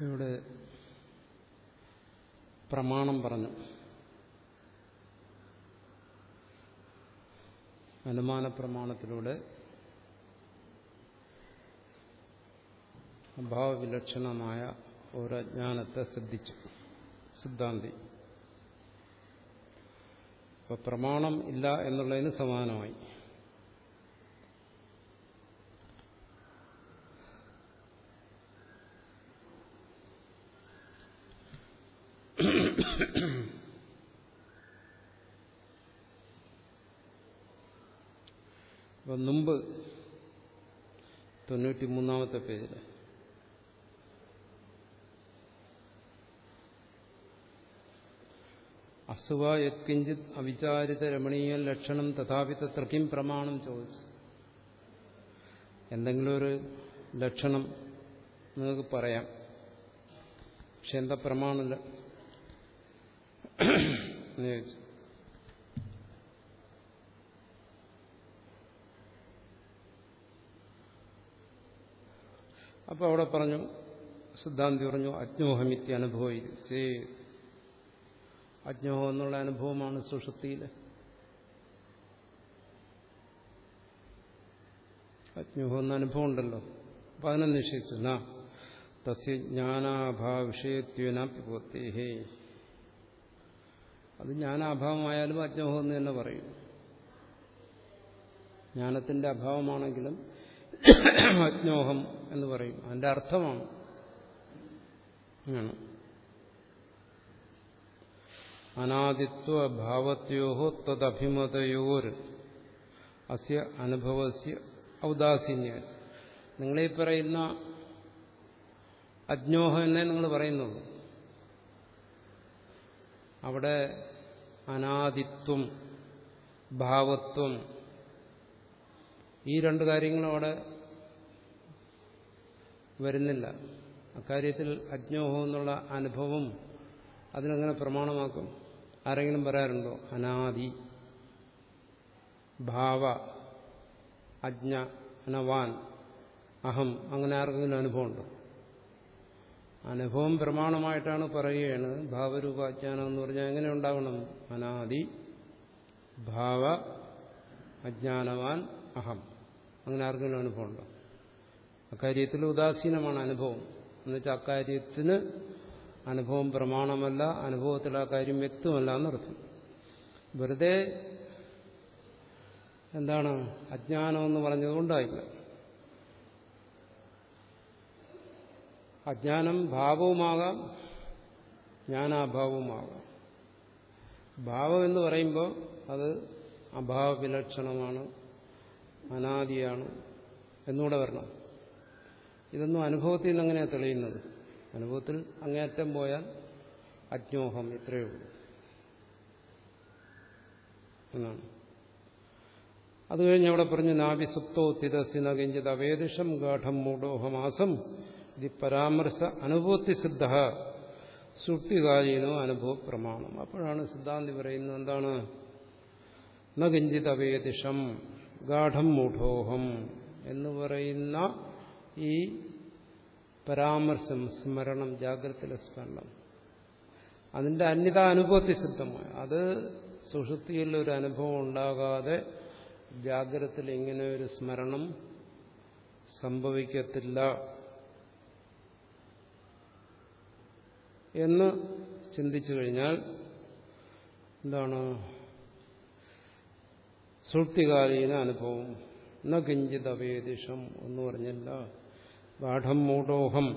ഇവിടെ പ്രമാണം പറഞ്ഞു. അനുമാന പ്രമാണത്തിലൂടെ അഭാവവിലക്ഷണമായ ഒരജ്ഞാനത്തെ ശ്രദ്ധിച്ചു സിദ്ധാന്തി. അപ്പോൾ പ്രമാണം ഇല്ല എന്നുള്ളതിന് സമാനമായി. അപ്പം മുമ്പ് തൊണ്ണൂറ്റി മൂന്നാമത്തെ പേജിൽ. അസുവ യത്കിഞ്ചിത് അവിചാരിത രമണീയ ലക്ഷണം തഥാപി തത്ര പ്രമാണം ചോദിച്ചു. എന്തെങ്കിലും ഒരു ലക്ഷണം നിങ്ങൾക്ക് പറയാം. പക്ഷെ എന്താ പ്രമാണമില്ല? ചോദിച്ചു. അപ്പൊ അവിടെ പറഞ്ഞു സിദ്ധാന്തി പറഞ്ഞു അജ്ഞോഹമിത്യ അനുഭവം ചേ അജ്ഞോഹം എന്നുള്ള അനുഭവമാണ് സുഷുപ്തിയിൽ അജ്ഞോഹം എന്ന അനുഭവം ഉണ്ടല്ലോ. അപ്പൊ അതിനെ നിശ്ചയിച്ചു നാ തസ്യ ജ്ഞാനാഭാവ വിഷയത്വനാപ്യപോത്തേഹേ അത് ജ്ഞാനാഭാവമായാലും അജ്ഞോഹം എന്ന് തന്നെ പറയും. ജ്ഞാനത്തിന്റെ അഭാവമാണെങ്കിലും അജ്ഞോഹം എന്ന് പറയും. അതിന്റെ അർത്ഥമാണ് അനാദിത്വ ഭാവത്യോഹോ തദ്ഭിമതയോർ അസ്യ അനുഭവസ്യ ഔദാസീന്യ. നിങ്ങളീ പറയുന്ന അജ്ഞോഹം എന്നേ നിങ്ങൾ പറയുന്നുള്ളൂ. അവിടെ അനാദിത്വം ഭാവത്വം ഈ രണ്ട് കാര്യങ്ങളും അവിടെ വരുന്നില്ല. അക്കാര്യത്തിൽ അജ്ഞോഹം എന്നുള്ള അനുഭവം അതിനെങ്ങനെ പ്രമാണമാക്കും. ആരെങ്കിലും പറയാറുണ്ടോ? അനാദി ഭാവ അജ്ഞ അനവാൻ അഹം അങ്ങനെ ആർക്കെങ്കിലും അനുഭവമുണ്ടോ? അനുഭവം പ്രമാണമായിട്ടാണ് പറയുകയാണ്. ഭാവരൂപാജ്ഞാനം എന്ന് പറഞ്ഞാൽ എങ്ങനെ ഉണ്ടാവണം? അനാദി ഭാവ അജ്ഞാനവാൻ അഹം. അങ്ങനെ ആർക്കെങ്കിലും അനുഭവമുണ്ടോ? അക്കാര്യത്തിൽ ഉദാസീനമാണ് അനുഭവം. എന്നുവെച്ചാൽ അക്കാര്യത്തിന് അനുഭവം പ്രമാണമല്ല അനുഭവത്തിൽ ആ കാര്യം വ്യക്തമല്ല എന്നർത്ഥം. വെറുതെ എന്താണ് അജ്ഞാനം എന്ന് പറഞ്ഞതുകൊണ്ടായില്ല അജ്ഞാനം ഭാവവുമാകാം ജ്ഞാനാഭാവവുമാകാം. ഭാവം എന്ന് പറയുമ്പോൾ അത് അഭാവവിലക്ഷണമാണ്. അനാദിയാണ് എന്നുകൂടെ വരണം. ഇതൊന്നും അനുഭവത്തിൽ നിന്ന് അങ്ങനെയാണ് തെളിയുന്നത്? അനുഭവത്തിൽ അങ്ങേയറ്റം പോയാൽ അജ്ഞോഹം ഇത്രയേ ഉള്ളൂ. എന്നാണ്. അത് കഴിഞ്ഞ് അവിടെ പറഞ്ഞു നാവിസുപ്തോ തിരസി നകിഞ്ചിത് അവേദിഷം ഗാഠം മൂഢോഹമാസം ഇത് പരാമർശ അനുഭവത്തി സിദ്ധ സുട്ടികാലീനോ അനുഭവ പ്രമാണം അപ്പോഴാണ് സിദ്ധാന്തി പറയുന്നത് എന്താണ്? നകിഞ്ചിത് അവേദിഷം ഗാഠം മൂഢോഹം എന്ന് പറയുന്ന ഈ പരാമർശം സ്മരണം ജാഗ്രതയിലെ സ്മരണം. അതിന്റെ അന്യത അനുഭവത്തിൽ സിദ്ധമായ അത് സുഷുതിയിൽ ഒരു അനുഭവം ഉണ്ടാകാതെ ജാഗ്രതയിൽ ഇങ്ങനെ ഒരു സ്മരണം സംഭവിക്കത്തില്ല എന്ന് ചിന്തിച്ചു കഴിഞ്ഞാൽ എന്താണ് സുഷ്ടികാലീന അനുഭവം. ന കിഞ്ചിത് അവേദിഷം എന്ന് പറഞ്ഞില്ല. ഗാഠം മൂഢോഹം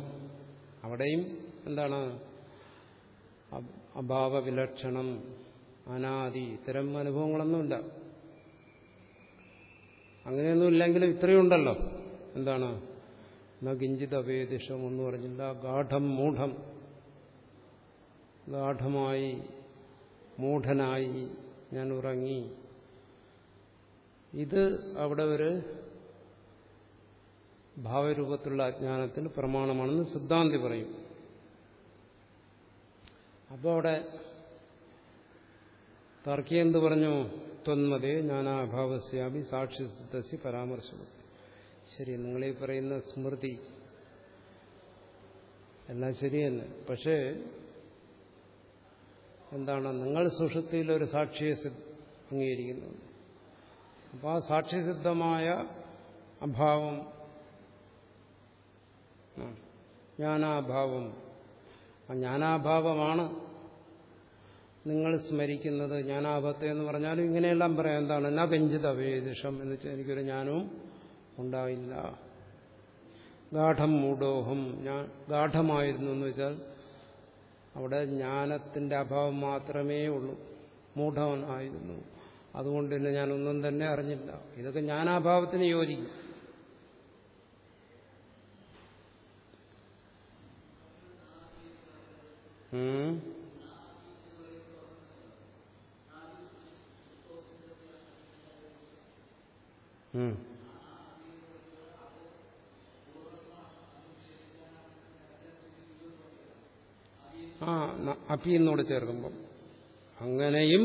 അവിടെയും എന്താണ്? അഭാവവിലക്ഷണം അനാദി ഇത്തരം അനുഭവങ്ങളൊന്നുമില്ല. അങ്ങനെയൊന്നും ഇല്ലെങ്കിലും ഇത്രയും ഉണ്ടല്ലോ. എന്താണ്? ന കിഞ്ചിത് അവേദിഷം എന്ന് പറഞ്ഞില്ല. ഗാഠം മൂഢം. ഗാഠമായി മൂഢനായി ഞാൻ ഉറങ്ങി ഇത് അവിടെ ഒരു ഭാവരൂപത്തിലുള്ള അജ്ഞാനത്തിന് പ്രമാണമാണെന്ന് സിദ്ധാന്തി പറയും. അപ്പോൾ അവിടെ തർക്കി എന്ത് പറഞ്ഞു? ത്വന്മതേ ജ്ഞാനാഭാവസ്യാമി സാക്ഷിസിദ്ധസ്യ പരാമർശം ശരി നിങ്ങളീ പറയുന്ന സ്മൃതി എല്ലാം ശരിയെന്ന് പക്ഷേ എന്താണ്? നിങ്ങൾ സുഷുപ്തിയിൽ ഒരു സാക്ഷിയെ അംഗീകരിക്കുന്നു. അപ്പോൾ ആ സാക്ഷ്യസിദ്ധമായ അഭാവം ജ്ഞാനാഭാവം. ആ ജ്ഞാനാഭാവമാണ് നിങ്ങൾ സ്മരിക്കുന്നത്. ജ്ഞാനാഭത്തെ എന്ന് പറഞ്ഞാലും ഇങ്ങനെയെല്ലാം പറയാം. എന്താണ്? എന്നാ കഞ്ചിത വേദിഷം എന്ന് വെച്ചാൽ എനിക്കൊരു ജ്ഞാനവും ഉണ്ടായില്ല. ഗാഠം മൂഢോഹം ഞാൻ ഗാഠമായിരുന്നു എന്ന് വെച്ചാൽ അവിടെ ജ്ഞാനത്തിന്റെ അഭാവം മാത്രമേ ഉള്ളൂ. മൂഢവനായിരുന്നു. അതുകൊണ്ട് തന്നെ ഞാനൊന്നും തന്നെ അറിഞ്ഞില്ല. ഇതൊക്കെ ജ്ഞാനാഭാവത്തിന് യോജിക്കും. ആ അപ്പി എന്നോട് ചേർക്കുമ്പം. അങ്ങനെയും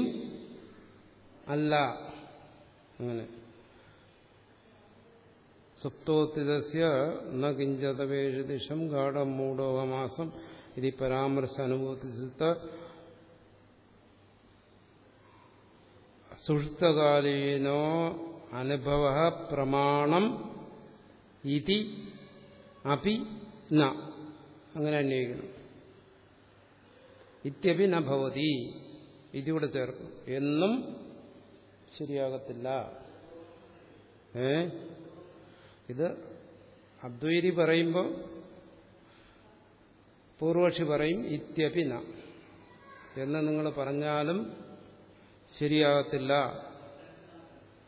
അല്ല. അങ്ങനെ. സുപ്തോത്തിതസ്യ ന ഗാഠം മൂഢോഹമാസം ഇത് പരാമർശ അനുഭൂതിസിത്ത സുഷുപ്തകാലീനോ അനുഭവ പ്രമാണം ഇതി അപി ന. അങ്ങനെ അന്വയിക്കണം ഇത്യപി നഭവതി ഭവതി. ഇതിവിടെ ചേർക്കും. എന്നും ശരിയാകത്തില്ല. ഏ? ഇത് അദ്വൈതി പറയുമ്പോൾ പൂർവക്ഷി പറയും ഇത്യപിന എന്ന് നിങ്ങൾ പറഞ്ഞാലും ശരിയാകത്തില്ല.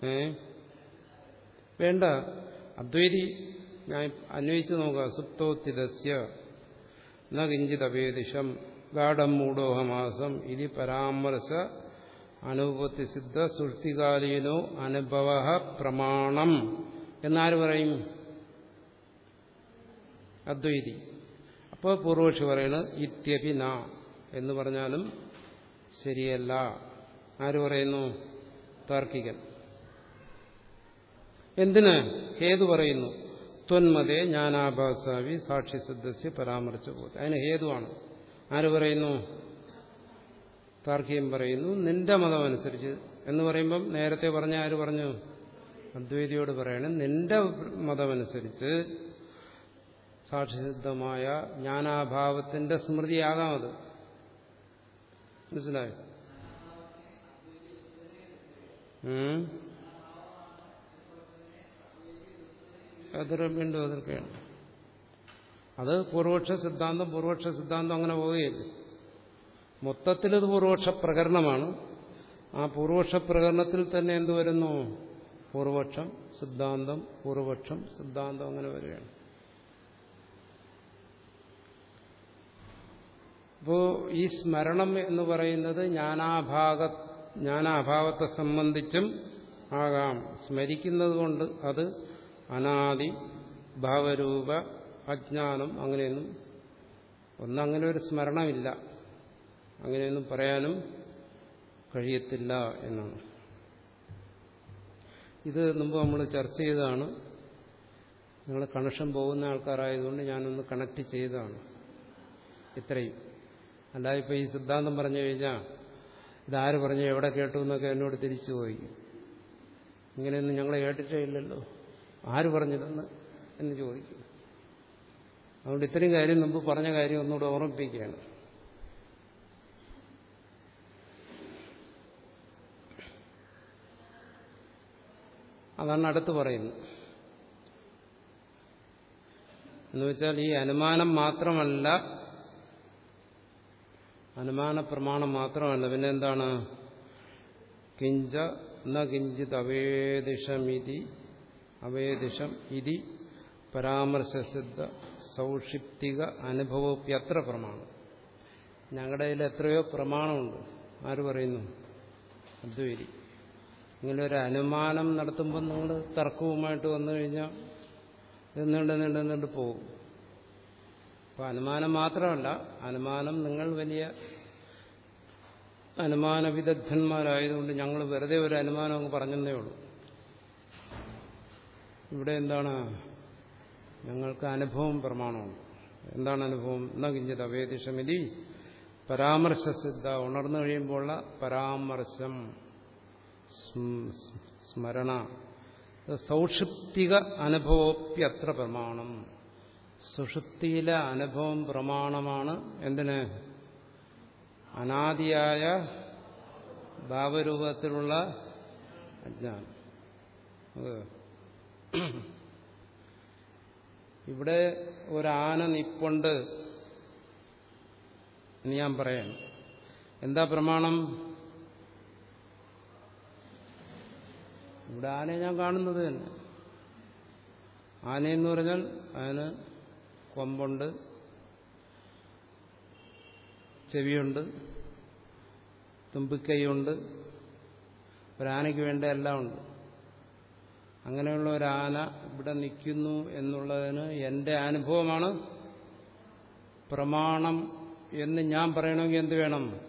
ഏ? വേണ്ട. അദ്വൈതി ഞാൻ അന്വയിച്ചു നോക്കുക. സുപ്തോത്തിദസ്യ ന കിഞ്ചിത് അപേദിഷം ഗാഠം മൂഢോഹമാസം ഇതി പരാമർശ അനുപത്തിസിദ്ധ സൃഷ്ടികാലീനോ അനുഭവ പ്രമാണം. എന്നാര് പറയും? അദ്വൈതി. അപ്പോൾ പൂർവക്ഷി പറയുന്നത് ഇത്യപി ന. എന്ന് പറഞ്ഞാലും ശരിയല്ല. ആര് പറയുന്നു? താർക്കികൻ. എന്തിന്? ഹേതു പറയുന്നു. ത്വന്മതേ ജ്ഞാനാഭാസാവി സാക്ഷിസിദ്ധസ്യ പരാമർശ പോലെ അതിന് ഹേതുവാണ്. ആര് പറയുന്നു? താർക്കികം പറയുന്നു നിന്റെ മതമനുസരിച്ച്. എന്ന് പറയുമ്പം നേരത്തെ പറഞ്ഞ ആര് പറഞ്ഞു? അദ്വൈതിയോട് പറയണം നിന്റെ മതമനുസരിച്ച് സാക്ഷിസിദ്ധമായ ജ്ഞാനാഭാവത്തിന്റെ സ്മൃതിയാകാം അത്. മനസ്സിലായോ? വീണ്ടും അതൊക്കെയാണ് അത് പൂർവക്ഷ സിദ്ധാന്തം പൂർവക്ഷ സിദ്ധാന്തം അങ്ങനെ പോവുകയില്ല. മൊത്തത്തിലത് പൂർവക്ഷ പ്രകരണമാണ്. ആ പൂർവക്ഷ പ്രകരണത്തിൽ തന്നെ എന്ത് വരുന്നു? പൂർവക്ഷം സിദ്ധാന്തം പൂർവക്ഷം സിദ്ധാന്തം അങ്ങനെ വരികയാണ്. അപ്പോ ഈ സ്മരണം എന്ന് പറയുന്നത് ജ്ഞാനാഭാഗ ജ്ഞാനാഭാവത്തെ സംബന്ധിച്ചും ആകാം. സ്മരിക്കുന്നത് കൊണ്ട് അത് അനാദി ഭാവരൂപ അജ്ഞാനം അങ്ങനെയൊന്നും ഒന്നങ്ങനെ ഒരു സ്മരണമില്ല. അങ്ങനെയൊന്നും പറയാനും കഴിയത്തില്ല എന്നാണ്. ഇത് മുമ്പ് നമ്മൾ ചർച്ച ചെയ്തതാണ്. നിങ്ങൾ കണക്ഷൻ പോകുന്ന ആൾക്കാരായതുകൊണ്ട് ഞാനൊന്ന് കണക്ട് ചെയ്തതാണ്. ഇത്രയും. അല്ലാതെ ഇപ്പോൾ ഈ സിദ്ധാന്തം പറഞ്ഞു കഴിഞ്ഞാൽ ഇതാര് പറഞ്ഞു എവിടെ കേട്ടു എന്നൊക്കെ എന്നോട് തിരിച്ചു പോയി. ഇങ്ങനെയൊന്നും ഞങ്ങൾ കേട്ടിട്ടേ ഇല്ലല്ലോ. ആര് പറഞ്ഞില്ലെന്ന് എന്ന് ചോദിക്കും. അതുകൊണ്ട് ഇത്രയും കാര്യം മുമ്പ് പറഞ്ഞ കാര്യം ഒന്നുകൂടെ ഓർമ്മിപ്പിക്കുകയാണ്. അതാണ് അടുത്ത് പറയുന്നത്. എന്നുവെച്ചാൽ ഈ അനുമാനം മാത്രമല്ല അനുമാന പ്രമാണം മാത്രമല്ല. പിന്നെ എന്താണ്? കിഞ്ച ന കിഞ്ചിത് അവേദിഷമിതി അവേദിഷം ഇതി പരാമർശസിദ്ധ സൗക്ഷിപ്തിക അനുഭവപ്യത്ര പ്രമാണം. ഞങ്ങളുടെ കയ്യിൽ എത്രയോ പ്രമാണമുണ്ട്. ആര് പറയുന്നു? അദ്വൈതി. ഇങ്ങനെ ഒരു അനുമാനം നടത്തുമ്പോൾ നിങ്ങൾ തർക്കവുമായിട്ട് വന്നു കഴിഞ്ഞാൽ നീണ്ട് നീണ്ട് നീണ്ട് പോകും അപ്പോൾ അനുമാനം മാത്രമല്ല അനുമാനം നിങ്ങൾ വലിയ അനുമാന വിദഗ്ധന്മാരായതുകൊണ്ട് ഞങ്ങൾ വെറുതെ ഒരു അനുമാനം അങ്ങ് പറഞ്ഞതേ ഉള്ളൂ. ഇവിടെ എന്താണ്? ഞങ്ങൾക്ക് അനുഭവം പ്രമാണമുണ്ട്. എന്താണ് അനുഭവം? എന്നാ കിഞ്ചിത് അവേദിഷമിതി പരാമർശസിദ്ധ ഉണർന്നു കഴിയുമ്പോഴുള്ള പരാമർശം. സ്മരണ. സൗഷിപ്തിക അനുഭവപ്യത്ര പ്രമാണം. സുഷുപ്തിയിലെ അനുഭവം പ്രമാണമാണ് എന്തിന്? അനാദിയായ ഭാവരൂപത്തിലുള്ള അജ്ഞാനം. ഇവിടെ ഒരാന നിപ്പുണ്ട് എന്ന് ഞാൻ പറയാം. എന്താ പ്രമാണം? ഇവിടെ ആനയെ ഞാൻ കാണുന്നത് തന്നെ. ആനയെന്ന് പറഞ്ഞാൽ അതിന് കൊമ്പുണ്ട് ചെവിയുണ്ട് തുമ്പിക്കൈയുണ്ട് ഒരാനയ്ക്ക് വേണ്ട എല്ലാം ഉണ്ട്. അങ്ങനെയുള്ള ഒരാന ഇവിടെ നിൽക്കുന്നു എന്നുള്ളതിന് എന്റെ അനുഭവമാണ് പ്രമാണം എന്ന് ഞാൻ പറയണമെങ്കിൽ എന്ത് വേണം?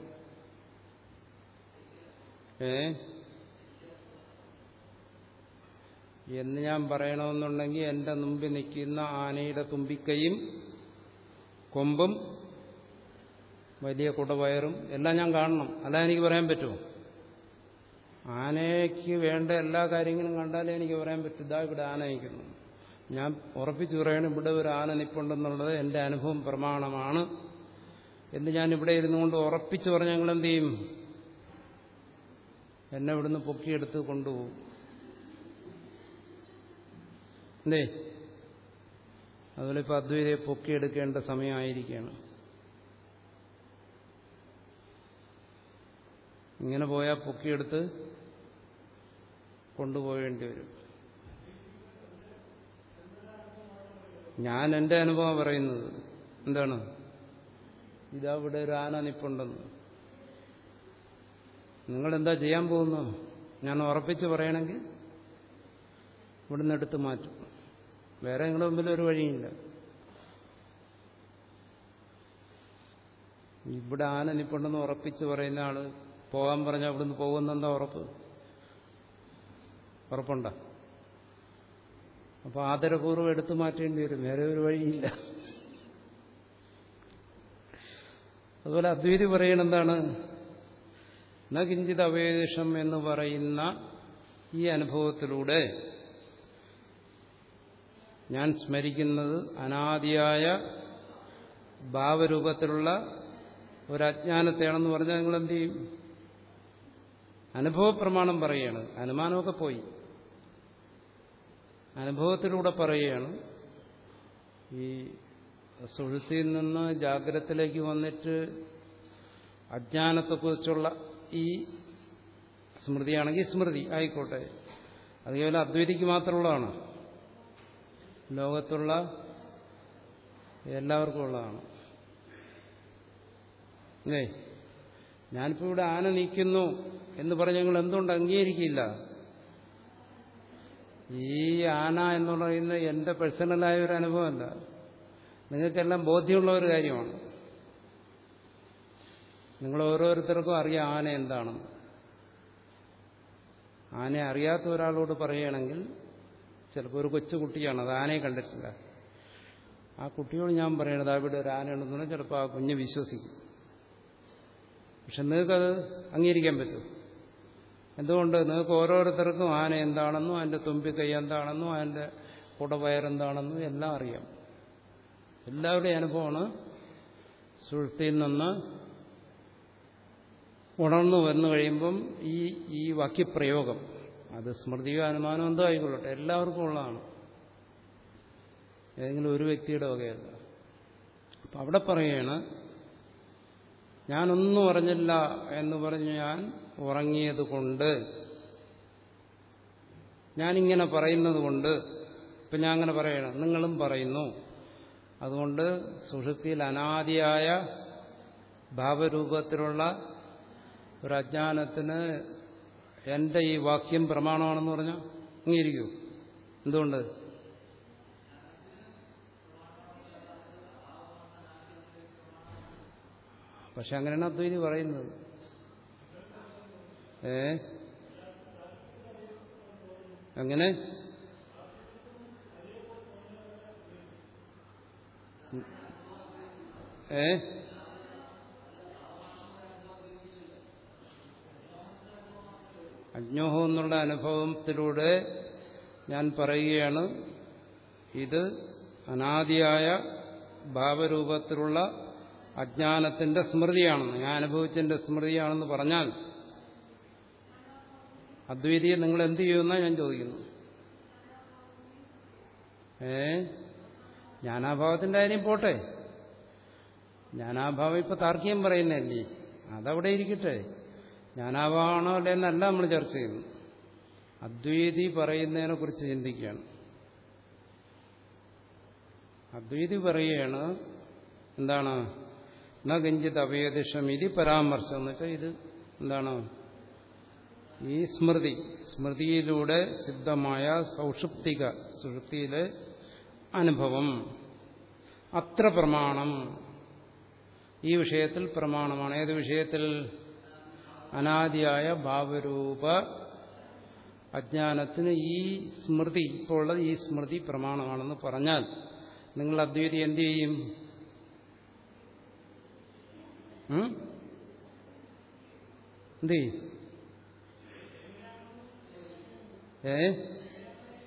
ഏ? എന്ന് ഞാൻ പറയണമെന്നുണ്ടെങ്കിൽ എന്റെ മുമ്പിൽ നിൽക്കുന്ന ആനയുടെ തുമ്പിക്കൈയും കൊമ്പും വലിയ കുടവയറും എല്ലാം ഞാൻ കാണണം. അല്ല എനിക്ക് പറയാൻ പറ്റുമോ? ആനയ്ക്ക് വേണ്ട എല്ലാ കാര്യങ്ങളും കണ്ടാലേ എനിക്ക് പറയാൻ പറ്റും. ഇതാ ഇവിടെ ആന നിൽക്കുന്നു. ഞാൻ ഉറപ്പിച്ചു പറയണം ഇവിടെ ഒരു ആന നിപ്പുണ്ടെന്നുള്ളത് എന്റെ അനുഭവം പ്രമാണമാണ് എന്ന് ഞാൻ ഇവിടെ ഇരുന്നുകൊണ്ട് ഉറപ്പിച്ചു പറഞ്ഞ ഞങ്ങൾ എന്ത് ചെയ്യും? എന്നെ ഇവിടുന്ന് പൊക്കിയെടുത്ത് കൊണ്ടുപോകും. എന്തേ അതുപോലെ ഇപ്പൊ അദ്വൈതയെ പൊക്കിയെടുക്കേണ്ട സമയമായിരിക്കുകയാണ്. ഇങ്ങനെ പോയാൽ പൊക്കിയെടുത്ത് കൊണ്ടുപോകേണ്ടി വരും. ഞാൻ എന്റെ അനുഭവം പറയുന്നത് എന്താണ്? ഇതാ ഇവിടെ ഒരു ആന നിപ്പുണ്ടെന്ന്. നിങ്ങളെന്താ ചെയ്യാൻ പോകുന്നു? ഞാൻ ഉറപ്പിച്ച് പറയണമെങ്കിൽ ഇവിടുന്ന് എടുത്ത് മാറ്റും. വേറെ നിങ്ങളുടെ മുമ്പിൽ ഒരു വഴിയില്ല. ഇവിടെ ആന നിപ്പുണ്ടെന്ന് ഉറപ്പിച്ച് പറയുന്ന ആൾ പോകാൻ പറഞ്ഞാൽ അവിടുന്ന് പോകുന്നെന്താ ഉറപ്പ്? ഉറപ്പുണ്ട? അപ്പൊ ആദരപൂർവം എടുത്തു മാറ്റേണ്ടി വരും. വേറെ ഒരു വഴിയില്ല. അതുപോലെ അദ്വൈതി പറയണെന്താണ് ന കിഞ്ചിത് അവേശം എന്ന് പറയുന്ന ഈ അനുഭവത്തിലൂടെ ഞാൻ സ്മരിക്കുന്നത് അനാദിയായ ഭാവരൂപത്തിലുള്ള ഒരു അജ്ഞാനത്തെയാണെന്ന് പറഞ്ഞാൽ നിങ്ങൾ എന്ത് ചെയ്യും? അനുഭവപ്രമാണം പറയുകയാണ്. അനുമാനമൊക്കെ പോയി. അനുഭവത്തിലൂടെ പറയുകയാണ്. ഈ സുഹൃത്തിയിൽ നിന്ന് ജാഗ്രതത്തിലേക്ക് വന്നിട്ട് അജ്ഞാനത്തെക്കുറിച്ചുള്ള ഈ സ്മൃതിയാണെങ്കിൽ സ്മൃതി ആയിക്കോട്ടെ. അതുപോലെ അദ്വൈതിക്ക് മാത്രമുള്ളതാണ്. ലോകത്തുള്ള എല്ലാവർക്കും ഉള്ളതാണ് അല്ലേ? ഞാനിപ്പോൾ ഇവിടെ ആന നീക്കുന്നു എന്ന് പറഞ്ഞ് ഞങ്ങൾ എന്തുകൊണ്ട് അംഗീകരിക്കില്ല? ഈ ആന എന്ന് പറയുന്നത് എന്റെ പേഴ്സണലായ ഒരു അനുഭവമല്ല. നിങ്ങൾക്കെല്ലാം ബോധ്യമുള്ള ഒരു കാര്യമാണ്. നിങ്ങൾ ഓരോരുത്തർക്കും അറിയാം ആന എന്താണെന്ന്. ആനയെ അറിയാത്ത ഒരാളോട് പറയുകയാണെങ്കിൽ ചിലപ്പോൾ ഒരു കൊച്ചുകുട്ടിയാണ് അത് ആനയെ കണ്ടിട്ടില്ല. ആ കുട്ടിയോട് ഞാൻ പറയണത് അവിടെ ഒരു ആനയുണ്ടെന്ന് പറഞ്ഞാൽ ചിലപ്പോൾ ആ കുഞ്ഞ് വിശ്വസിക്കും. പക്ഷെ നിങ്ങൾക്കത് അംഗീകരിക്കാൻ പറ്റും. എന്തുകൊണ്ട്? നിങ്ങൾക്ക് ഓരോരുത്തർക്കും ആന എന്താണെന്നും അതിന്റെ കൈ എന്താണെന്നും അതിന്റെ കുടവയറെന്താണെന്നും എല്ലാം അറിയാം. എല്ലാവരുടെയും അനുഭവമാണ് സുഹൃത്തിയിൽ നിന്ന് ഉണർന്നു വന്നു കഴിയുമ്പം ഈ ഈ വാക്യപ്രയോഗം. അത് സ്മൃതിയോ അനുമാനം എന്തോ ആയിക്കൊള്ളട്ടെ. എല്ലാവർക്കും ഉള്ളതാണ്. ഏതെങ്കിലും ഒരു വ്യക്തിയുടെ വകയല്ല. അപ്പം അവിടെ പറയാണ് ഞാനൊന്നും അറിഞ്ഞില്ല എന്ന് പറഞ്ഞ് ഞാൻ ഉറങ്ങിയത് കൊണ്ട് ഞാനിങ്ങനെ പറയുന്നത് കൊണ്ട് ഇപ്പം ഞാൻ അങ്ങനെ പറയണം നിങ്ങളും പറയുന്നു. അതുകൊണ്ട് സുഷുപ്തിയിൽ അനാദിയായ ഭാവരൂപത്തിലുള്ള ഒരു അജ്ഞാനത്തിന് എന്റെ ഈ വാക്യം പ്രമാണമാണെന്ന് പറഞ്ഞാൽ അംഗീകരിക്കൂ എന്തുകൊണ്ട്? പക്ഷെ അങ്ങനെയാണ് അദ്വൈതി പറയുന്നത്. ഏ? അങ്ങനെ ഏ? അജ്ഞോഹം എന്നുള്ള അനുഭവത്തിലൂടെ ഞാൻ പറയുകയാണ് ഇത് അനാദിയായ ഭാവരൂപത്തിലുള്ള അജ്ഞാനത്തിന്റെ സ്മൃതിയാണെന്ന് ഞാൻ അനുഭവിച്ചതിന്റെ സ്മൃതിയാണെന്ന് പറഞ്ഞാൽ അദ്വൈതിയെ നിങ്ങൾ എന്ത് ചെയ്യുമെന്നാണ് ഞാൻ ചോദിക്കുന്നു. ഏ? ജ്ഞാനാഭാവത്തിന്റെ കാര്യം പോട്ടെ. ജ്ഞാനാഭാവം ഇപ്പൊ താർക്കികം പറയുന്നല്ലേ അതവിടെ ഇരിക്കട്ടെ. ജ്ഞാനാഭാവമാണോ അല്ലേ എന്നല്ല നമ്മൾ ചർച്ച ചെയ്യുന്നു അദ്വൈതി പറയുന്നതിനെ കുറിച്ച് ചിന്തിക്കുകയാണ്. അദ്വൈതി പറയുകയാണ് എന്താണ്? ന കിഞ്ചിത് അഭയദിഷം ഇത് പരാമർശം എന്ന് വെച്ചാൽ ഇത് എന്താണ്? ഈ സ്മൃതി സ്മൃതിയിലൂടെ സിദ്ധമായ സൗഷുപ്തിക സുഷുപ്തിയിലെ അനുഭവം. അത്ര പ്രമാണം. ഈ വിഷയത്തിൽ പ്രമാണമാണ്. ഏത് വിഷയത്തിൽ? അനാദിയായ ഭാവരൂപ അജ്ഞാനത്തിന് ഈ സ്മൃതി ഇപ്പോൾ ഉള്ളത് ഈ സ്മൃതി പ്രമാണമാണെന്ന് പറഞ്ഞാൽ നിങ്ങൾ അദ്വൈതി എന്തു ചെയ്യും? എന്ത് ചെയ്യും? ഏ?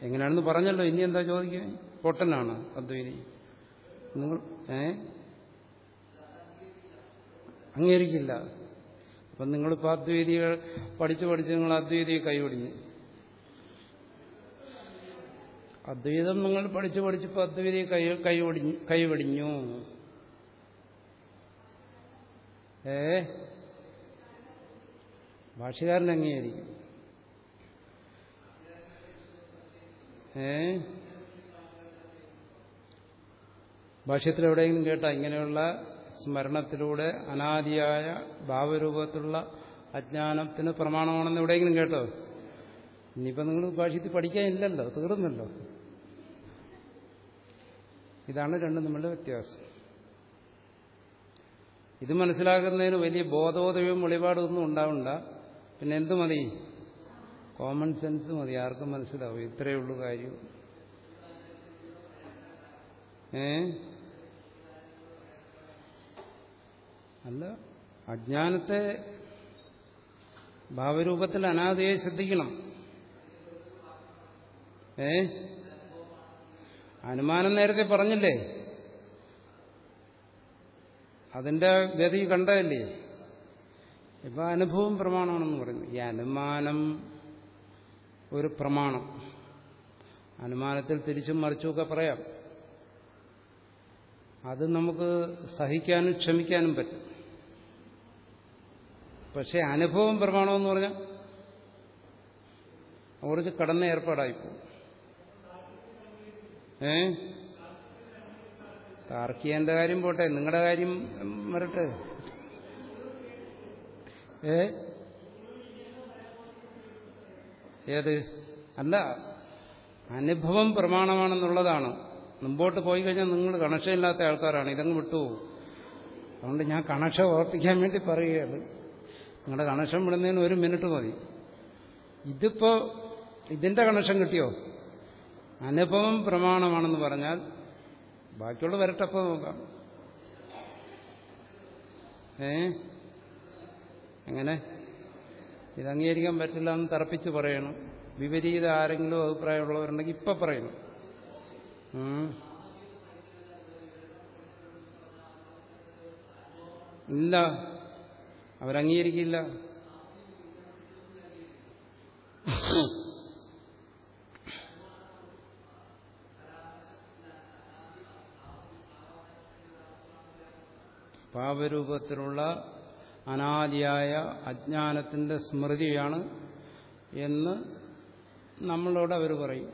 എങ്ങനെയാണെന്ന് പറഞ്ഞല്ലോ ഇനി എന്താ ചോദിക്കുക പൊട്ടനാണ് അദ്വൈതി. നിങ്ങൾ ഏ? അംഗീകരിക്കില്ല. അപ്പം നിങ്ങളിപ്പോൾ അദ്വൈതികൾ പഠിച്ചു പഠിച്ച് നിങ്ങൾ അദ്വൈതിയെ കൈപിടിഞ്ഞു അദ്വൈതം നിങ്ങൾ പഠിച്ചു പഠിച്ചപ്പോൾ അദ്വൈതിയെ കൈ കൈപിടിഞ്ഞു കൈപിടിഞ്ഞു ഏ? ഭാഷകാരൻ അംഗീകരിക്കും. ഏ? ഭാഷ്യത്തിൽ എവിടെയെങ്കിലും കേട്ടാ ഇങ്ങനെയുള്ള സ്മരണത്തിലൂടെ അനാദിയായ ഭാവരൂപത്തിലുള്ള അജ്ഞാനത്തിന് പ്രമാണമാണെന്ന് എവിടെയെങ്കിലും കേട്ടോ? ഇനിയിപ്പോൾ നിങ്ങൾ ഭാഷ്യത്തിൽ പഠിക്കാനില്ലല്ലോ തീർന്നല്ലോ. ഇതാണ് രണ്ടും നമ്മളുടെ വ്യത്യാസം. ഇത് മനസ്സിലാക്കുന്നതിന് വലിയ ബോധോദയവും വെളിപാടും ഒന്നും ഉണ്ടാവണ്ട. പിന്നെ എന്ത് മതി? കോമൺ സെൻസ് മതി. ആർക്കും മനസ്സിലാവും. ഇത്രയേ ഉള്ളൂ കാര്യം. ഏ? അല്ല അജ്ഞാനത്തെ ഭാവരൂപത്തിൽ അനാദിയെ ശ്രദ്ധിക്കണം. ഏ? അനുമാനം നേരത്തെ പറഞ്ഞില്ലേ? അതിന്റെ ഗതി കണ്ടതല്ലേ? ഇപ്പൊ അനുഭവം പ്രമാണമാണെന്ന് പറയുന്നു. ഈ അനുമാനം ഒരു പ്രമാണം. അനുമാനത്തിൽ തിരിച്ചും മറിച്ചുമൊക്കെ പറയാം. അത് നമുക്ക് സഹിക്കാനും ക്ഷമിക്കാനും പറ്റും. പക്ഷെ അനുഭവം പ്രമാണമെന്ന് പറഞ്ഞാൽ അവർക്ക് കടന്ന ഏർപ്പാടായിപ്പോ ഏ? താർക്കിയന്റെ കാര്യം പോട്ടെ നിങ്ങളുടെ കാര്യം വരട്ടെ. ഏ? ഏത്? അല്ല അനുഭവം പ്രമാണമാണെന്നുള്ളതാണ്. മുമ്പോട്ട് പോയി കഴിഞ്ഞാൽ നിങ്ങൾ കണക്ഷൻ ഇല്ലാത്ത ആൾക്കാരാണ് ഇതങ്ങ് വിട്ടു അതുകൊണ്ട് ഞാൻ കണക്ഷൻ ഓർപ്പിക്കാൻ വേണ്ടി പറയുകയാണ്. നിങ്ങളുടെ കണക്ഷൻ വിടുന്നതിന് ഒരു മിനിറ്റ് മതി. ഇതിപ്പോ ഇതിന്റെ കണക്ഷൻ കിട്ടിയോ? അനുഭവം പ്രമാണമാണെന്ന് പറഞ്ഞാൽ ബാക്കിയുള്ള വരട്ടപ്പോൾ നോക്കാം. ഏ? എങ്ങനെ? ഇത് അംഗീകരിക്കാൻ പറ്റില്ല എന്ന് തറപ്പിച്ച് പറയണം. വിപരീത ആരെങ്കിലും അഭിപ്രായമുള്ളവരുണ്ടെങ്കിൽ ഇപ്പൊ പറയണം. ഇല്ല. അവരംഗീകരിക്കില്ല. പാപരൂപത്തിലുള്ള അനാദിയായ അജ്ഞാനത്തിന്റെ സ്മൃതിയാണ് എന്ന് നമ്മളോട് അവർ പറയും.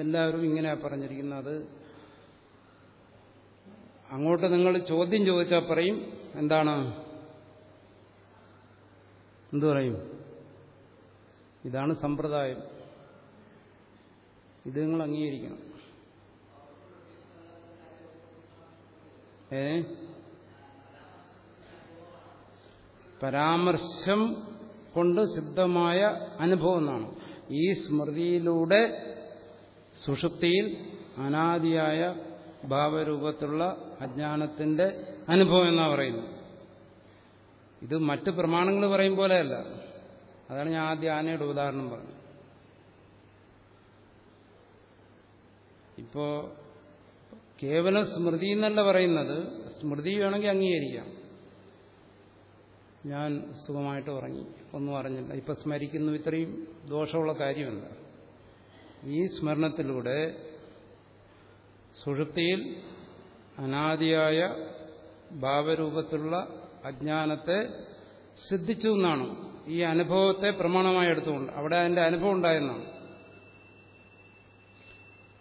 എല്ലാവരും ഇങ്ങനെയാണ് പറഞ്ഞിരിക്കുന്നത്. അങ്ങോട്ട് നിങ്ങൾ ചോദ്യം ചോദിച്ചാൽ പറയും. എന്താണ്? എന്തു പറയും? ഇതാണ് സമ്പ്രദായം. ഇത് നിങ്ങൾ അംഗീകരിക്കണം. ഏ? പരാമർശം കൊണ്ട് സിദ്ധമായ അനുഭവം എന്നാണ്. ഈ സ്മൃതിയിലൂടെ സുഷുപ്തിയിൽ അനാദിയായ ഭാവരൂപത്തിലുള്ള അജ്ഞാനത്തിന്റെ അനുഭവം എന്നാ പറയുന്നു ഇത് മറ്റ് പ്രമാണങ്ങൾ പറയും പോലെയല്ല. അതാണ് ഞാൻ ആദ്യം ആനയുടെ ഉദാഹരണം പറഞ്ഞു ഇപ്പോ കേവലം സ്മൃതി എന്നല്ല പറയുന്നത്. സ്മൃതി വേണമെങ്കിൽ അംഗീകരിക്കാം. ഞാൻ സുഖമായിട്ട് ഉറങ്ങി. ഒന്നും അറിഞ്ഞില്ല. ഇപ്പൊ സ്മരിക്കുന്നു ഇത്രയും ദോഷമുള്ള കാര്യമല്ല. ഈ സ്മരണത്തിലൂടെ സുഷുപ്തിയിൽ അനാദിയായ ഭാവരൂപത്തിലുള്ള അജ്ഞാനത്തെ സിദ്ധിച്ചു എന്നാണ്. ഈ അനുഭവത്തെ പ്രമാണമായി എടുത്തുകൊണ്ട് അവിടെ അതിന്റെ അനുഭവം ഉണ്ടായെന്നാണ്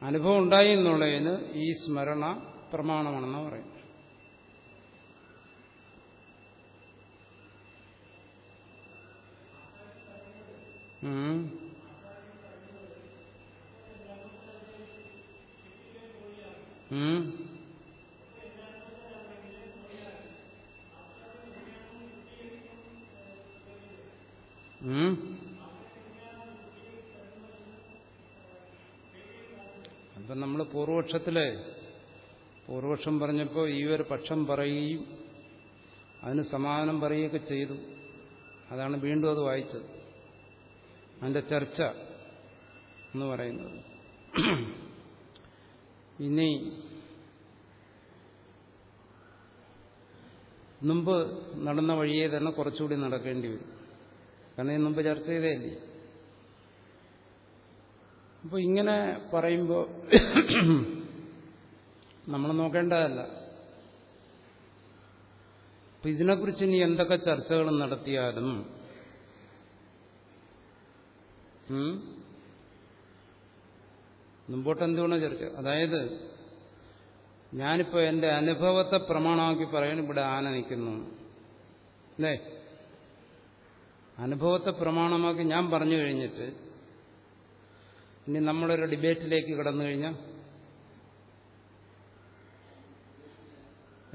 അനുഭവം ഉണ്ടായി എന്നുള്ളതിന് ഈ സ്മരണ പ്രമാണമാണെന്ന് പറയും. ഉം. ഉം. ഉം. അപ്പം നമ്മൾ പൂർവപക്ഷത്തിലെ പൂർവപക്ഷം പറഞ്ഞപ്പോൾ ഈ ഒരു പക്ഷം പറയുകയും അതിന് സമാധാനം പറയുകയൊക്കെ ചെയ്തു. അതാണ് വീണ്ടും അത് വായിച്ചത്. അതിന്റെ ചർച്ച എന്ന് പറയുന്നത്. ഇനി മുമ്പ് നടന്ന വഴിയെ തന്നെ കുറച്ചുകൂടി നടക്കേണ്ടി വരും. കാരണം ഇത് മുമ്പ് ചർച്ച ചെയ്തേ അപ്പോൾ ഇങ്ങനെ പറയുമ്പോൾ നമ്മൾ നോക്കേണ്ടതല്ല. അപ്പൊ ഇതിനെക്കുറിച്ച് ഇനി എന്തൊക്കെ ചർച്ചകൾ നടത്തിയാലും മുമ്പോട്ട് എന്തുകൊണ്ട് ചർച്ച അതായത് ഞാനിപ്പോ എന്റെ അനുഭവത്തെ പ്രമാണമാക്കി പറയണം ഇവിടെ ആന നിൽക്കുന്നു. അല്ലേ? അനുഭവത്തെ പ്രമാണമാക്കി ഞാൻ പറഞ്ഞു കഴിഞ്ഞിട്ട് ഇനി നമ്മളൊരു ഡിബേറ്റിലേക്ക് കടന്നു കഴിഞ്ഞാൽ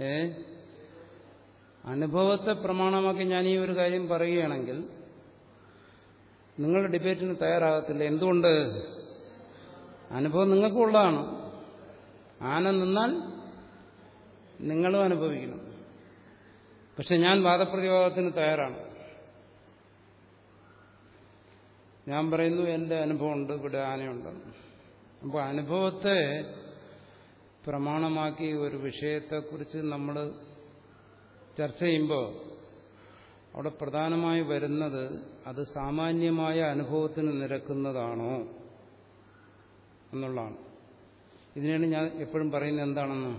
ഏ? അനുഭവത്തെ പ്രമാണമാക്കി ഞാൻ ഈ ഒരു കാര്യം പറയുകയാണെങ്കിൽ നിങ്ങൾ ഡിബേറ്റിന് തയ്യാറാകത്തില്ല. എന്തുകൊണ്ട്? അനുഭവം നിങ്ങൾക്കുള്ളതാണ്. ആന നിന്നാൽ നിങ്ങളും അനുഭവിക്കണം. പക്ഷെ ഞാൻ വാദപ്രതിവാദത്തിന് തയ്യാറാണ്. ഞാൻ പറയുന്നു എന്റെ അനുഭവമുണ്ട് ഇവിടെ ആനയുണ്ട്. അപ്പോൾ അനുഭവത്തെ പ്രമാണമാക്കി ഒരു വിഷയത്തെക്കുറിച്ച് നമ്മൾ ചർച്ച ചെയ്യുമ്പോൾ അവിടെ പ്രധാനമായി വരുന്നത് അത് സാമാന്യമായ അനുഭവത്തിന് നിരക്കുന്നതാണോ? എന്നുള്ളതാണ്. ഇതിനാണ് ഞാൻ എപ്പോഴും പറയുന്നത് എന്താണെന്ന്?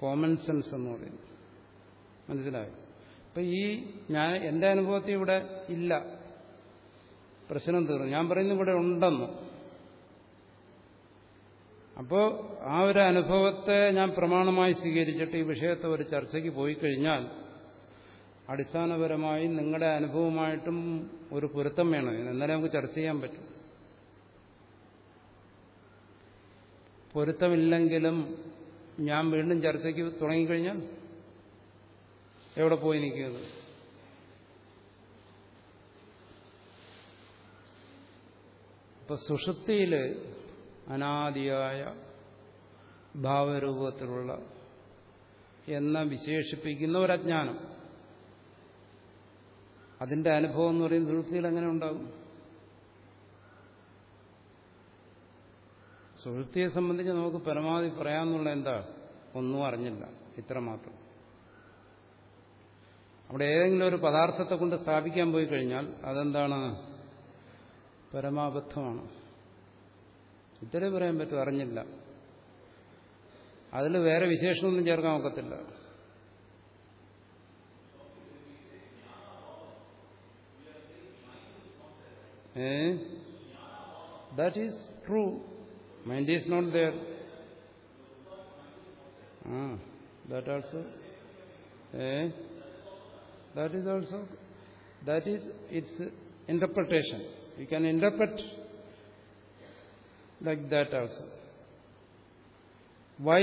കോമൺ സെൻസ് എന്ന് പറയുന്നത്. മനസ്സിലായോ? അപ്പൊ ഈ ഞാൻ എന്റെ അനുഭവത്തിൽ ഇവിടെ ഇല്ല. പ്രശ്നം തീർന്നു. ഞാൻ പറയുന്നത് ഇവിടെ ഉണ്ടെന്ന്. അപ്പോ ആ ഒരു അനുഭവത്തെ ഞാൻ പ്രമാണമായി സ്വീകരിച്ചിട്ട് ഈ വിഷയത്തെ ഒരു ചർച്ചയ്ക്ക് പോയി കഴിഞ്ഞാൽ അടിസ്ഥാനപരമായി നിങ്ങളുടെ അനുഭവമായിട്ടും ഒരു പൊരുത്തം വേണം. എന്നാലേ നമുക്ക് ചർച്ച ചെയ്യാൻ പറ്റും. പൊരുത്തമില്ലെങ്കിലും ഞാൻ വീണ്ടും ചർച്ചയ്ക്ക് തുടങ്ങിക്കഴിഞ്ഞാൽ എവിടെ പോയി നിൽക്കുന്നത്? ഇപ്പൊ സുഷുപ്തിയിൽ അനാദിയായ ഭാവരൂപത്തിലുള്ള എന്ന വിശേഷിപ്പിക്കുന്ന ഒരജ്ഞാനം അതിന്റെ അനുഭവം എന്ന് പറയുന്നത് സുഹൃത്തിയിൽ അങ്ങനെ ഉണ്ടാകും. സുഹൃത്തിയെ സംബന്ധിച്ച് നമുക്ക് പരമാവധി പറയാമെന്നുള്ള എന്താ? ഒന്നും അറിഞ്ഞില്ല. ഇത്ര മാത്രം. അവിടെ ഏതെങ്കിലും ഒരു പദാർത്ഥത്തെ കൊണ്ട് സ്ഥാപിക്കാൻ പോയി കഴിഞ്ഞാൽ അതെന്താണ്? പരമാബദ്ധമാണ്. ഇത്രേ പറയാൻ പറ്റും. അറിഞ്ഞില്ല. അതിൽ വേറെ വിശേഷമൊന്നും ചേർക്കാൻ ഒക്കത്തില്ല. Eh? That is true. Mind is not there. Ah, that also. Eh? That is also. That is its interpretation. You can interpret like that also. Why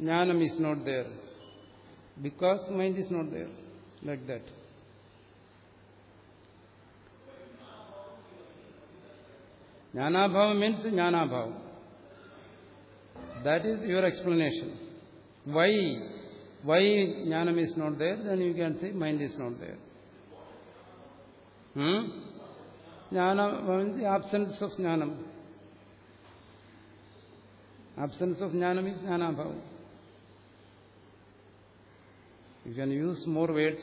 jnanam is not there? Because mind is not there. Like that. Jnanabhava means Jnanabhava. That is your explanation. Why? Why Jnanam is not there? Then you can say mind is not there. Hmm? Jnanabhava means the absence of Jnanam. Absence of Jnanam is Jnanabhava. You can use more words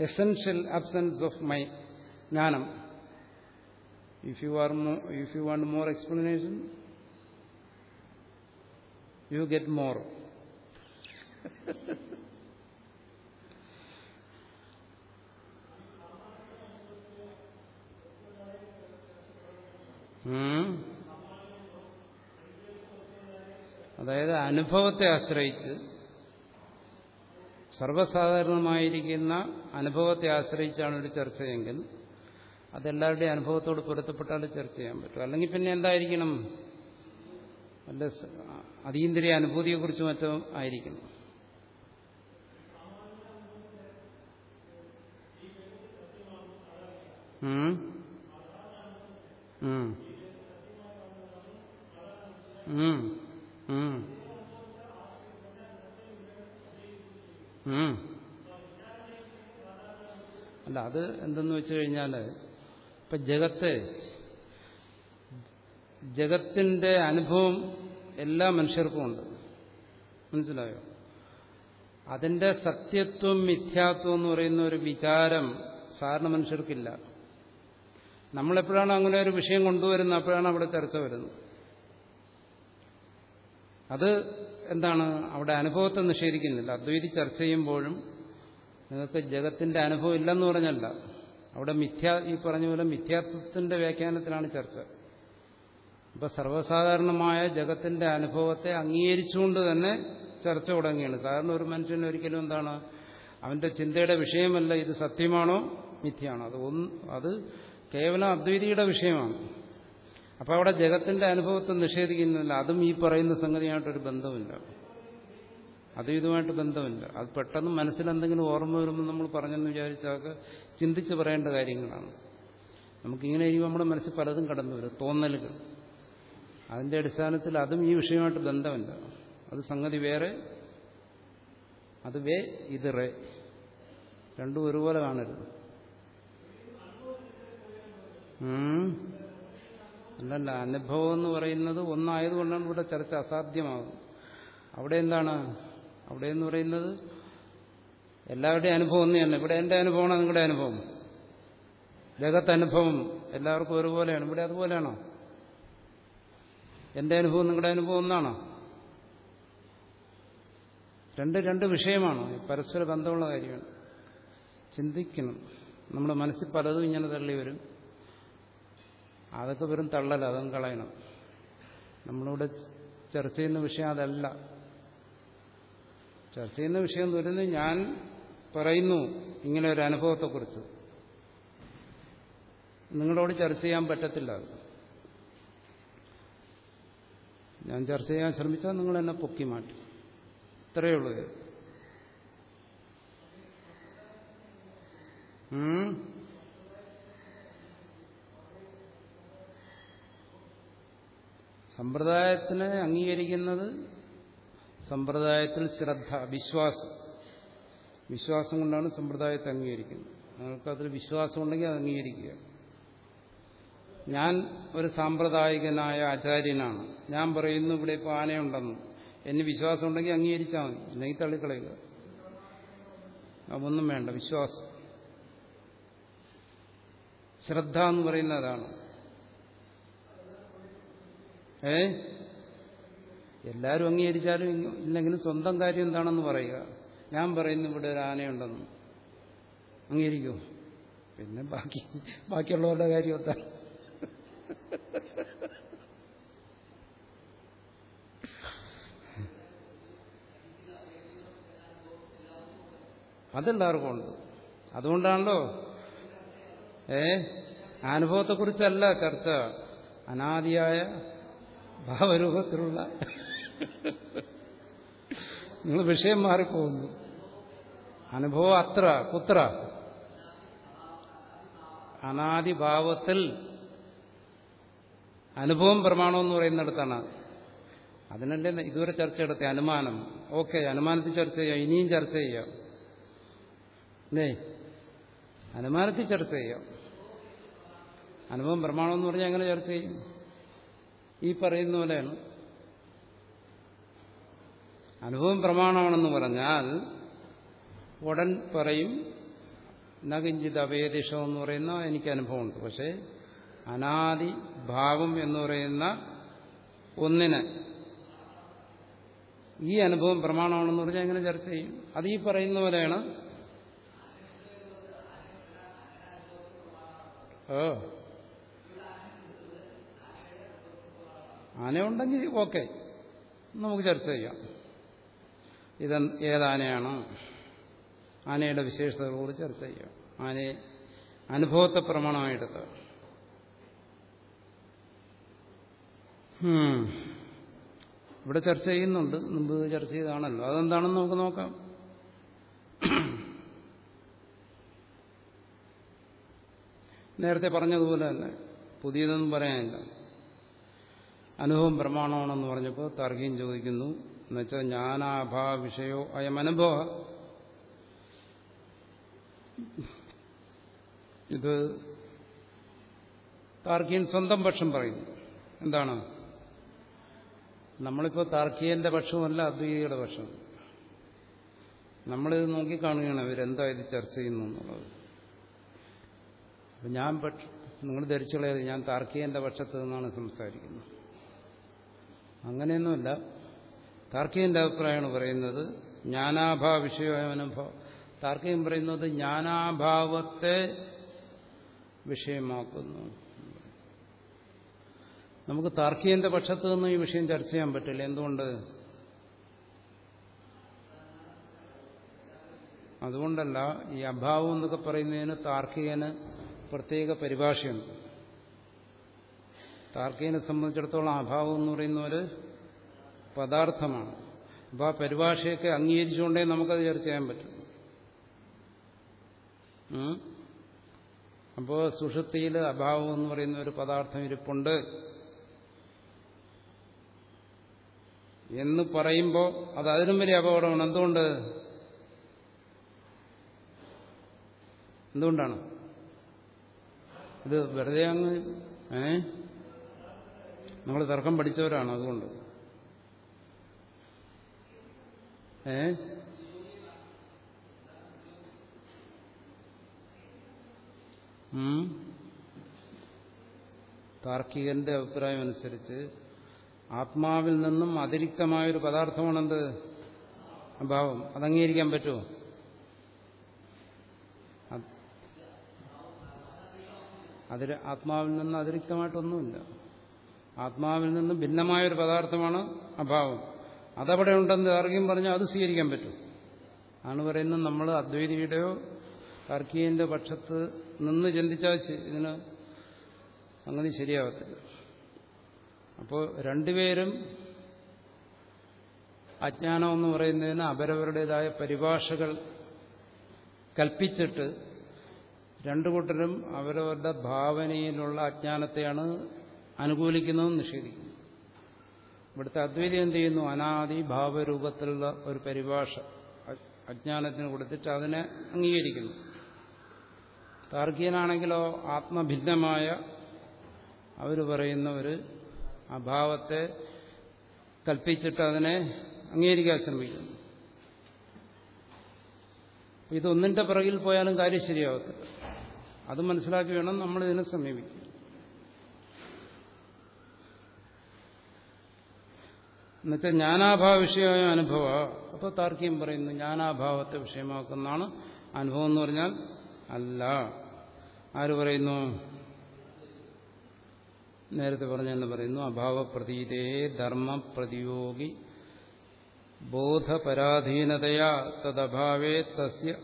essential absence of my jnanam. If you are more, if you want more explanation, you get more. ഉം. അതായത് അനുഭവത്തെ ആശ്രയിച്ച് സർവസാധാരണമായിരിക്കുന്ന അനുഭവത്തെ ആശ്രയിച്ചാണ് ഒരു ചർച്ചയെങ്കിൽ അതെല്ലാവരുടെയും അനുഭവത്തോട് പൊരുത്തപ്പെട്ടാൽ ചർച്ച ചെയ്യാൻ പറ്റും അല്ലെങ്കിൽ പിന്നെ എന്തായിരിക്കണം അല്ല അതീന്ദ്രിയ അനുഭൂതിയെക്കുറിച്ച് മറ്റും ആയിരിക്കണം ഉം. ഉം. ഉം. ഉം. ഉം. അല്ല അത് എന്തെന്ന് വെച്ച് കഴിഞ്ഞാൽ ഇപ്പൊ ജഗത്തെ ജഗത്തിന്റെ അനുഭവം എല്ലാ മനുഷ്യർക്കും ഉണ്ട്. മനസ്സിലായോ? അതിന്റെ സത്യത്വം മിഥ്യാത്വം എന്ന് പറയുന്ന ഒരു വിചാരം സാധാരണ മനുഷ്യർക്കില്ല. നമ്മളെപ്പോഴാണ് അങ്ങനെ ഒരു വിഷയം കൊണ്ടുവരുന്നത് അപ്പോഴാണ് അവിടെ ചർച്ച വരുന്നത്. അത് എന്താണ് അവിടെ അനുഭവത്തെ നിഷേധിക്കുന്നില്ല. അദ്വൈതി ചർച്ച ചെയ്യുമ്പോഴും നിങ്ങൾക്ക് ജഗത്തിന്റെ അനുഭവം ഇല്ലെന്ന് പറഞ്ഞല്ല. അവിടെ മിഥ്യ ഈ പറഞ്ഞ പോലെ മിഥ്യാത്വത്തിന്റെ വ്യാഖ്യാനത്തിലാണ് ചർച്ച. ഇപ്പൊ സർവസാധാരണമായ ജഗത്തിന്റെ അനുഭവത്തെ അംഗീകരിച്ചുകൊണ്ട് തന്നെ ചർച്ച തുടങ്ങിയാണ് സാധാരണ ഒരു മനുഷ്യന് ഒരിക്കലും എന്താണ് അവന്റെ ചിന്തയുടെ വിഷയമല്ല ഇത് സത്യമാണോ മിഥ്യയാണോ. അത് അത് കേവലം അദ്വൈതിയുടെ വിഷയമാണ്. അപ്പോൾ അവിടെ ജഗത്തിന്റെ അനുഭവത്തെ നിഷേധിക്കുന്നില്ല. അതും ഈ പറയുന്ന സംഗതിയായിട്ടൊരു ബന്ധമില്ല അതും ഇതുമായിട്ട് ബന്ധമില്ല അത് പെട്ടെന്ന് മനസ്സിൽ എന്തെങ്കിലും ഓർമ്മ വരുമ്പോൾ നമ്മൾ പറഞ്ഞെന്ന് വിചാരിച്ചാൽ ചിന്തിച്ച് പറയേണ്ട കാര്യങ്ങളാണ്. നമുക്കിങ്ങനെ ഇരിക്കും നമ്മുടെ മനസ്സിൽ പലതും കടന്നു വരും. തോന്നലുകൾ. അതിന്റെ അടിസ്ഥാനത്തിൽ അതും ഈ വിഷയമായിട്ട് ബന്ധമില്ല. അത് സംഗതി വേറെ അത് വേ ഇത് റേ. രണ്ടും ഒരുപോലെ കാണരുത്. അല്ലല്ല അനുഭവം എന്ന് പറയുന്നത് ഒന്നായതുകൊണ്ടാണ് ഇവിടെ ചർച്ച അസാധ്യമാകുന്നത്. അവിടെ എന്താണ്? അവിടെ എന്ന് പറയുന്നത് എല്ലാവരുടെയും അനുഭവം ഒന്ന് തന്നെ. ഇവിടെ എന്റെ അനുഭവമാണ് നിങ്ങളുടെ അനുഭവം. ജഗത്ത് അനുഭവം എല്ലാവർക്കും ഒരുപോലെയാണ്. ഇവിടെ അതുപോലെയാണോ? എന്റെ അനുഭവം നിങ്ങളുടെ അനുഭവം ഒന്നാണോ? രണ്ട് രണ്ട് വിഷയമാണ്? പരസ്പര ബന്ധമുള്ള കാര്യമാണ് ചിന്തിക്കണം. നമ്മുടെ മനസ്സിൽ പലതും ഇങ്ങനെ തള്ളി വരും അതൊക്കെ വെറും തള്ളല അതും കളയണം. നമ്മളിവിടെ ചർച്ച ചെയ്യുന്ന വിഷയം അതല്ല. ചർച്ച ചെയ്യുന്ന വിഷയം എന്ന് പറയുന്നത് ഞാൻ പറയുന്നു ഇങ്ങനെ ഒരു അനുഭവത്തെക്കുറിച്ച്. നിങ്ങളോട് ചർച്ച ചെയ്യാൻ പറ്റത്തില്ല ഞാൻ ചർച്ച ചെയ്യാൻ ശ്രമിച്ചാൽ നിങ്ങൾ എന്നെ പൊക്കി മാറ്റി. ഇത്രയേ ഉള്ളൂ ഇത്. ഉം സമ്പ്രദായത്തിനെ അംഗീകരിക്കുന്നത് സമ്പ്രദായത്തിൽ ശ്രദ്ധ വിശ്വാസം. വിശ്വാസം കൊണ്ടാണ് സമ്പ്രദായത്തെ അംഗീകരിക്കുന്നത്. നിങ്ങൾക്കതിൽ വിശ്വാസം ഉണ്ടെങ്കിൽ അത് അംഗീകരിക്കുക. ഞാൻ ഒരു സാമ്പ്രദായികനായ ആചാര്യനാണ്. ഞാൻ പറയുന്നു ഇവിടെ ഇപ്പോൾ ആനയുണ്ടെന്ന്. എന്നെ വിശ്വാസം ഉണ്ടെങ്കിൽ അംഗീകരിച്ചാൽ മതി. അല്ലെങ്കിൽ തള്ളിക്കളയുക. അതൊന്നും വേണ്ട. വിശ്വാസം. ശ്രദ്ധ എന്ന് പറയുന്നതാണ് അതാണ്. ഏ? എല്ലാവരും അംഗീകരിച്ചാലും ഇല്ലെങ്കിലും സ്വന്തം കാര്യം എന്താണെന്ന് പറയുക. ഞാൻ പറയുന്നു ഇവിടെ ഒരു ആനയുണ്ടെന്ന്. അംഗീകരിക്കൂ? പിന്നെ ബാക്കി ബാക്കിയുള്ളവരുടെ കാര്യം എന്താ? അതെല്ലാവർക്കും ഉണ്ട്. അതുകൊണ്ടാണല്ലോ. ഏ? അനുഭവത്തെക്കുറിച്ചല്ല ചർച്ച. അനാദിയായ ഭാവരൂപത്തിലുള്ള നിങ്ങൾ വിഷയം മാറിപ്പോകുന്നു. അനുഭവം അത്ര കുത്ര. അനാദിഭാവത്തിൽ അനുഭവം പ്രമാണം എന്ന് പറയുന്നിടത്താണ്. അതിനല്ലേ ഇതുവരെ ചർച്ച നടത്തിയ അനുമാനം. ഓക്കെ അനുമാനത്തിൽ ചർച്ച ചെയ്യാം. ഇനിയും ചർച്ച ചെയ്യാം. അല്ലേ അനുമാനത്തിൽ ചർച്ച ചെയ്യാം. അനുഭവം പ്രമാണം എന്ന് പറഞ്ഞാൽ എങ്ങനെ ചർച്ച ചെയ്യും? ഈ പറയുന്ന പോലെയാണ്. അനുഭവം പ്രമാണമാണെന്ന് പറഞ്ഞാൽ ഉടൻ പറയും നകിഞ്ചിത് അവേദിഷം എന്ന് പറയുന്ന എനിക്ക് അനുഭവമുണ്ട്. പക്ഷേ അനാദി ഭാവം എന്ന് പറയുന്ന ഒന്നിന് ഈ അനുഭവം പ്രമാണമാണെന്ന് പറഞ്ഞാൽ എങ്ങനെ ചർച്ച ചെയ്യും? അത് ഈ പറയുന്ന പോലെയാണ്. ഓ. ആനയുണ്ടെങ്കിൽ ഓക്കെ. നമുക്ക് ചർച്ച ചെയ്യാം. ഇത് ഏതാനയാണ് ആനയുടെ വിശേഷതകളോട് ചർച്ച ചെയ്യാം. ആനയെ അനുഭവത്തെ പ്രമാണമായെടുത്ത് ഇവിടെ ചർച്ച ചെയ്യുന്നുണ്ട്. മുമ്പ് ചർച്ച ചെയ്താണല്ലോ അതെന്താണെന്ന് നമുക്ക് നോക്കാം. നേരത്തെ പറഞ്ഞതുപോലെ തന്നെ പുതിയതൊന്നും പറയാനില്ല. അനുഭവം പ്രമാണമാണെന്ന് പറഞ്ഞപ്പോൾ താർക്കിയും ചോദിക്കുന്നു. എന്നുവെച്ചാൽ ജ്ഞാനാഭാ വിഷയോ അയം അനുഭവ. ഇത് താർക്കിയൻ സ്വന്തം പക്ഷം പറയുന്നു. എന്താണ്? നമ്മളിപ്പോൾ താർക്കിയന്റെ പക്ഷമല്ല അദ്വൈതിയുടെ പക്ഷം. നമ്മളിത് നോക്കിക്കാണുകയാണ് ഇവരെന്താ ഇത് ചർച്ച ചെയ്യുന്നു എന്നുള്ളത്. ഞാൻ നിങ്ങൾ ധരിച്ചുള്ളത് ഞാൻ താർക്കിയന്റെ പക്ഷത്ത് നിന്നാണ് സംസാരിക്കുന്നത്. അങ്ങനെയൊന്നുമില്ല. താർക്കികന്റെ അഭിപ്രായമാണ് പറയുന്നത് ജ്ഞാനാഭാവ വിഷയമായ അനുഭവം താർക്കികം പറയുന്നത് ജ്ഞാനാഭാവത്തെ വിഷയമാക്കുന്നു. നമുക്ക് താർക്കികന്റെ പക്ഷത്തു നിന്ന് ഈ വിഷയം ചർച്ച ചെയ്യാൻ പറ്റില്ല. എന്തുകൊണ്ട്? അതുകൊണ്ടല്ല ഈ അഭാവം എന്നൊക്കെ പറയുന്നതിന് താർക്കികന് പ്രത്യേക പരിഭാഷയുണ്ട്. താർക്കികനെ സംബന്ധിച്ചിടത്തോളം അഭാവം എന്ന് പറയുന്ന ഒരു പദാർത്ഥമാണ്. അപ്പോൾ ആ പരിഭാഷയൊക്കെ അംഗീകരിച്ചുകൊണ്ടേ നമുക്കത് ചർച്ച ചെയ്യാൻ പറ്റും. അപ്പോൾ സുഷുപ്തിയിൽ അഭാവം എന്ന് പറയുന്ന ഒരു പദാർത്ഥം ഇരിപ്പുണ്ട്. എന്ന് പറയുമ്പോൾ അത് അതിനും വലിയ അപകടമാണ്. എന്തുകൊണ്ട്? എന്തുകൊണ്ടാണ്? ഇത് വെറുതെ അങ്ങ് ഏ? നമ്മൾ തർക്കം പഠിച്ചവരാണ് അതുകൊണ്ട്. ഏ? താർക്കികന്റെ അഭിപ്രായം അനുസരിച്ച് ആത്മാവിൽ നിന്നും അതിരിക്തമായൊരു പദാർത്ഥമാണെന്ത്? അഭാവം. അത് അംഗീകരിക്കാൻ പറ്റുമോ അതിൽ ആത്മാവിൽ നിന്ന് അതിരിക്തമായിട്ടൊന്നുമില്ല. ആത്മാവിൽ നിന്നും ഭിന്നമായൊരു പദാർത്ഥമാണ് അഭാവം. അതവിടെ ഉണ്ടെന്ന് ആർക്കും പറഞ്ഞാൽ അത് സ്വീകരിക്കാൻ പറ്റും. ആണ് പറയുന്നത് നമ്മൾ അദ്വൈതിയുടെയോ താർക്കികന്റെ പക്ഷത്ത് നിന്ന് ചിന്തിച്ചാൽ ഇതിന് സംഗതി ശരിയാവത്തില്ല. അപ്പോൾ രണ്ടുപേരും അജ്ഞാനം എന്ന് പറയുന്നതിന് അവരവരുടേതായ പരിഭാഷകൾ കൽപ്പിച്ചിട്ട് രണ്ടു കൂട്ടരും അവരവരുടെ ഭാവനയിലുള്ള അജ്ഞാനത്തെയാണ് അനുകൂലിക്കുന്നതും നിഷേധിക്കുന്നു. ഇവിടുത്തെ അദ്വൈതം എന്ത് ചെയ്യുന്നു? അനാദി ഭാവരൂപത്തിലുള്ള ഒരു പരിഭാഷ അജ്ഞാനത്തിന് കൊടുത്തിട്ട് അതിനെ അംഗീകരിക്കുന്നു. താർക്കികനാണെങ്കിലോ ആത്മഭിന്നമായ അവർ പറയുന്ന ഒരു അഭാവത്തെ കൽപ്പിച്ചിട്ട് അതിനെ അംഗീകരിക്കാൻ ശ്രമിക്കുന്നു. ഇതൊന്നിന്റെ പിറകിൽ പോയാലും കാര്യം ശരിയാവത്തില്ല. അത് മനസ്സിലാക്കി വേണം നമ്മൾ ഇതിനെ സമീപിക്കാൻ. എന്നുവെച്ചാൽ ജ്ഞാനാഭാവ വിഷയമായ അനുഭവ. അപ്പോൾ താർക്കികം പറയുന്നു ജ്ഞാനാഭാവത്തെ വിഷയമാക്കുന്നതാണ് അനുഭവം എന്ന് പറഞ്ഞാൽ അല്ല. ആര് പറയുന്നു? നേരത്തെ പറഞ്ഞെന്ന് പറയുന്നു അഭാവപ്രതീതേ ധർമ്മപ്രതിയോഗി ബോധപരാധീനതയാ തദ്ഭാവേ തസ്യ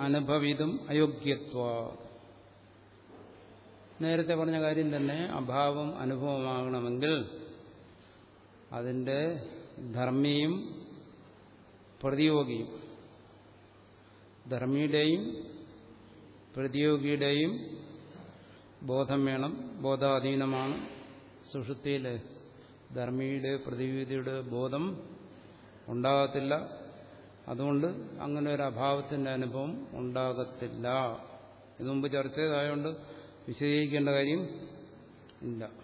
അനുഭവിതും അയോഗ്യത്വ. നേരത്തെ പറഞ്ഞ കാര്യം തന്നെ അഭാവം അനുഭവമാകണമെങ്കിൽ അതിന്റെ ധർമ്മിയും പ്രതിയോഗിയും. ധർമ്മിയുടെയും പ്രതിയോഗിയുടെയും ബോധം വേണം ബോധാധീനമാണ്. സുഷുപ്തിയിലെ ധർമ്മിയുടെ പ്രതിവിധിയുടെ ബോധം ഉണ്ടാകത്തില്ല. അതുകൊണ്ട് അങ്ങനെ ഒരു അഭാവത്തിന്റെ അനുഭവം ഉണ്ടാകത്തില്ല. ഇത് മുമ്പ് ചർച്ച ചെയ്തതായതുകൊണ്ട് വിശദീകരിക്കേണ്ട കാര്യം ഇല്ല.